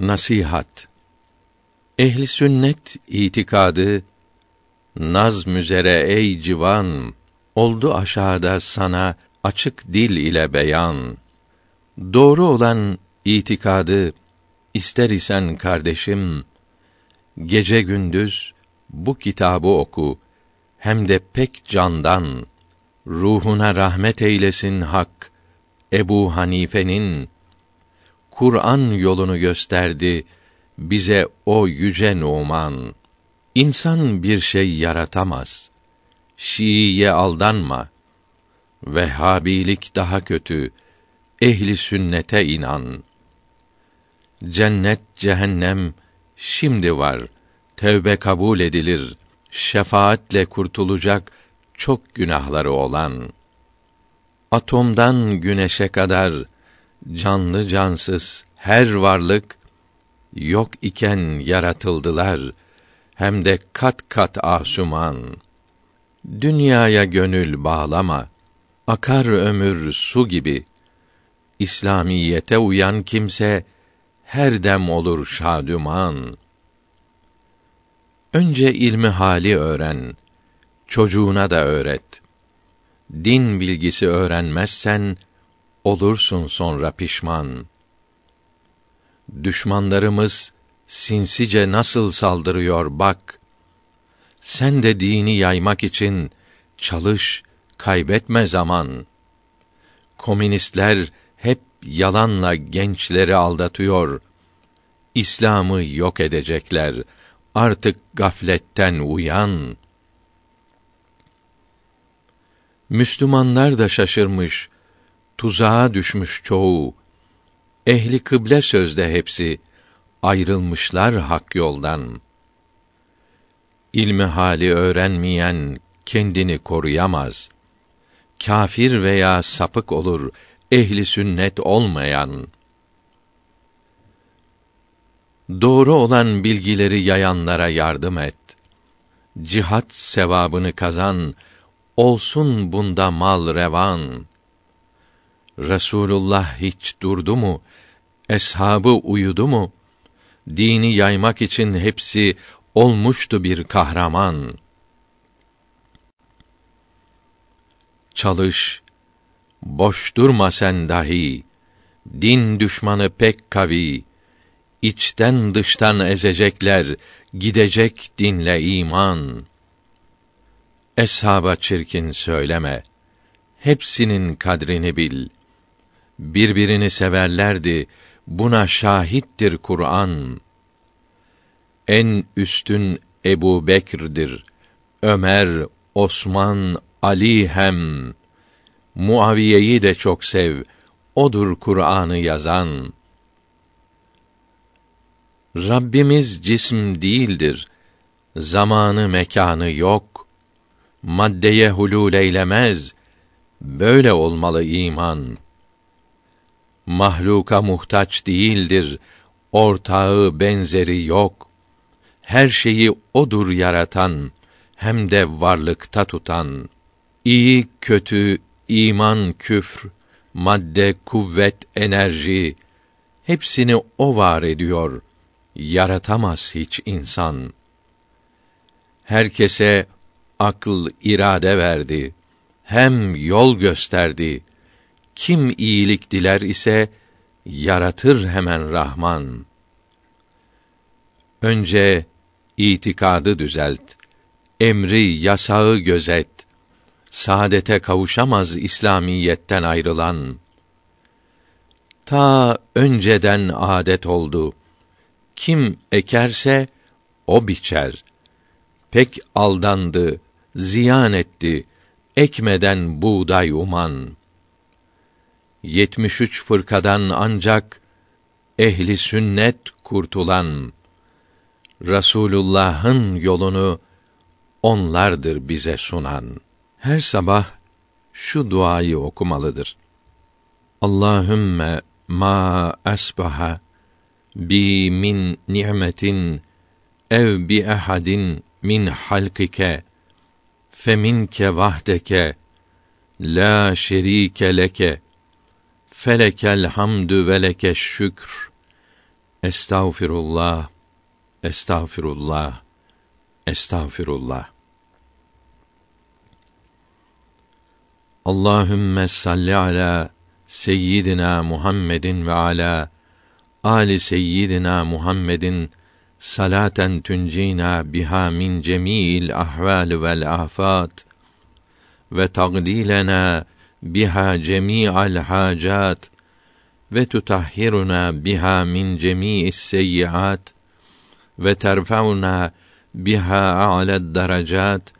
Nasihat Ehli sünnet itikadı naz müzere ey civan oldu aşağıda sana açık dil ile beyan. Doğru olan itikadı ister isen kardeşim gece gündüz bu kitabı oku hem de pek candan ruhuna rahmet eylesin hak Ebu Hanife'nin Kur'an yolunu gösterdi bize o yüce Numan. İnsan bir şey yaratamaz. Şiiye aldanma. Vehhabilik daha kötü. Ehli sünnete inan. Cennet, cehennem şimdi var. Tevbe kabul edilir. Şefaatle kurtulacak çok günahları olan. Atomdan güneşe kadar canlı cansız her varlık yok iken yaratıldılar hem de kat kat asuman. Dünyaya gönül bağlama. Akar ömür su gibi. İslamiyete uyan kimse her dem olur şadüman. Önce ilmi hali öğren, çocuğuna da öğret. Din bilgisi öğrenmezsen olursun sonra pişman. Düşmanlarımız sinsice nasıl saldırıyor bak. Sen de dini yaymak için çalış, kaybetme zaman. Komünistler hep yalanla gençleri aldatıyor. İslam'ı yok edecekler. Artık gafletten uyan. Müslümanlar da şaşırmış, tuzağa düşmüş çoğu. Ehli kıble sözde hepsi ayrılmışlar hak yoldan. İlmi hali öğrenmeyen kendini koruyamaz. Kafir veya sapık olur ehli sünnet olmayan. Doğru olan bilgileri yayanlara yardım et. Cihat sevabını kazan, olsun bunda mal revan. Resulullah hiç durdu mu? Eshabı uyudu mu? Dini yaymak için hepsi olmuştu bir kahraman. Çalış, boş durma sen dahi. Din düşmanı pek kavi. İçten dıştan ezecekler, gidecek dinle iman. Eshaba çirkin söyleme. Hepsinin kadrini bil. Birbirini severlerdi. Buna şahittir Kur'an. En üstün Ebu Bekir'dir. Ömer, Osman, Ali hem. Muaviye'yi de çok sev. Odur Kur'an'ı yazan. Rabbimiz cism değildir. Zamanı mekanı yok. Maddeye hulul eylemez. Böyle olmalı iman. Mahluka muhtaç değildir. Ortağı benzeri yok. Her şeyi odur yaratan, hem de varlıkta tutan. İyi kötü, iman küfr, madde kuvvet enerji hepsini o var ediyor. Yaratamaz hiç insan. Herkese akıl irade verdi. Hem yol gösterdi. Kim iyilik diler ise yaratır hemen Rahman. Önce itikadı düzelt. Emri, yasağı gözet. Saadete kavuşamaz İslamiyetten ayrılan. Ta önceden adet oldu. Kim ekerse o biçer. Pek aldandı, ziyan etti ekmeden buğday uman. Yetmiş üç fırkadan ancak ehli sünnet kurtulan Rasulullah'ın yolunu onlardır bize sunan. Her sabah şu duayı okumalıdır. Allahümme ma asbaha bi min ni'metin ev bi ehadin min halkike feminke vahdeke la şerike leke felekel hamdü ve leke şükr Estağfirullah, estağfirullah, estağfirullah. Allahümme salli ala seyyidina Muhammedin ve ala ali seyyidina Muhammedin salaten tuncina biha min cemiil ahval vel afat ve tagdilena بها جميع الحاجات وتطهرنا بها من جميع السيئات وترفعنا بها أعلى الدرجات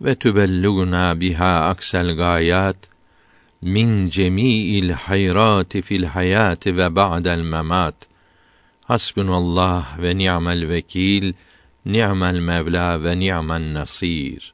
وتبلغنا بها أقصى الغايات من جميع الحيرات في الحياة وبعد الممات. حسبنا الله ونعم الوكيل نعم المولى ونعم النصير.